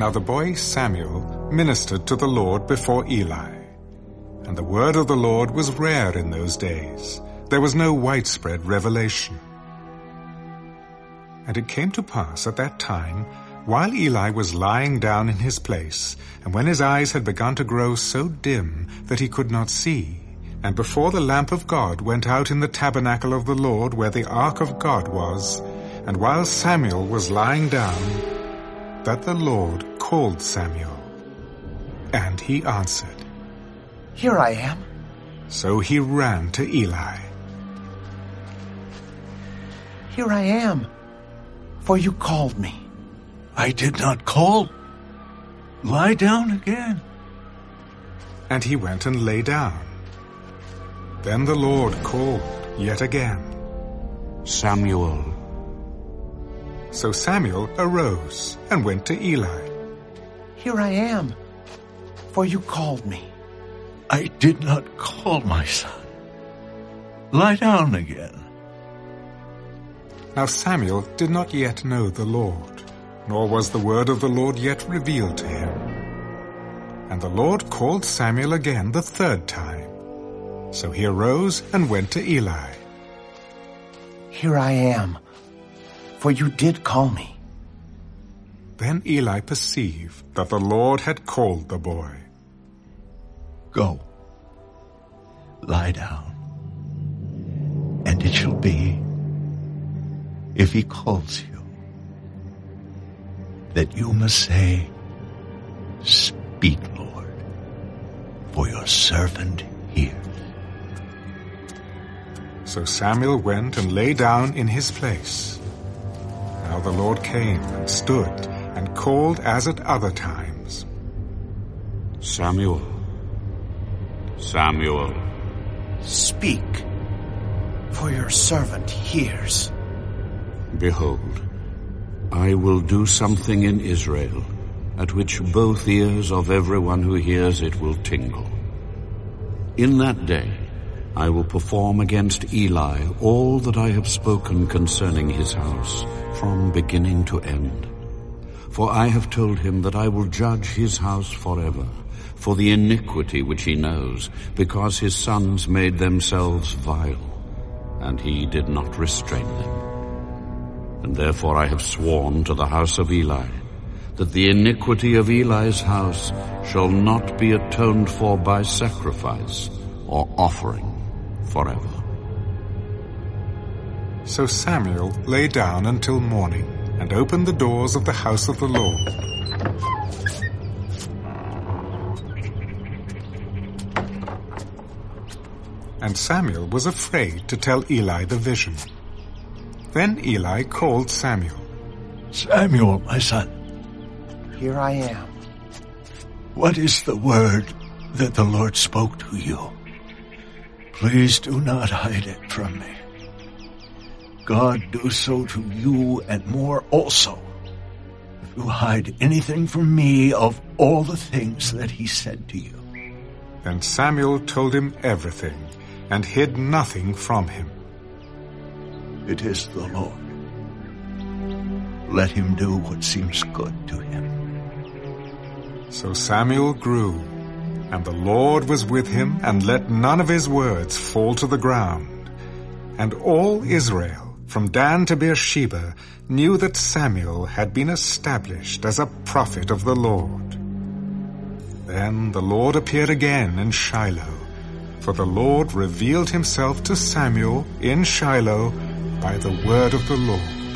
Now the boy Samuel ministered to the Lord before Eli. And the word of the Lord was rare in those days. There was no widespread revelation. And it came to pass at that time, while Eli was lying down in his place, and when his eyes had begun to grow so dim that he could not see, and before the lamp of God went out in the tabernacle of the Lord where the ark of God was, and while Samuel was lying down, that the Lord called Samuel. And he answered, Here I am. So he ran to Eli. Here I am. For you called me. I did not call. Lie down again. And he went and lay down. Then the Lord called yet again. Samuel. So Samuel arose and went to Eli. Here I am. For you called me. I did not call my son. Lie down again. Now Samuel did not yet know the Lord, nor was the word of the Lord yet revealed to him. And the Lord called Samuel again the third time. So he arose and went to Eli. Here I am. For you did call me. Then Eli perceived that the Lord had called the boy. Go. Lie down. And it shall be, if he calls you, that you must say, Speak, Lord, for your servant hears. So Samuel went and lay down in his place. Now the Lord came and stood and called as at other times. Samuel. Samuel. Speak, for your servant hears. Behold, I will do something in Israel at which both ears of everyone who hears it will tingle. In that day I will perform against Eli all that I have spoken concerning his house, from beginning to end. For I have told him that I will judge his house forever, for the iniquity which he knows, because his sons made themselves vile, and he did not restrain them. And therefore I have sworn to the house of Eli, that the iniquity of Eli's house shall not be atoned for by sacrifice or offering forever. So Samuel lay down until morning and opened the doors of the house of the Lord. And Samuel was afraid to tell Eli the vision. Then Eli called Samuel. Samuel, my son, Here I am. what is the word that the Lord spoke to you? Please do not hide it from me. God do so to you and more also. If you hide anything from me of all the things that he said to you. Then Samuel told him everything and hid nothing from him. It is the Lord. Let him do what seems good to him. So Samuel grew, and the Lord was with him, and let none of his words fall to the ground. And all Israel, from Dan to Beersheba, knew that Samuel had been established as a prophet of the Lord. Then the Lord appeared again in Shiloh, for the Lord revealed himself to Samuel in Shiloh by the word of the Lord.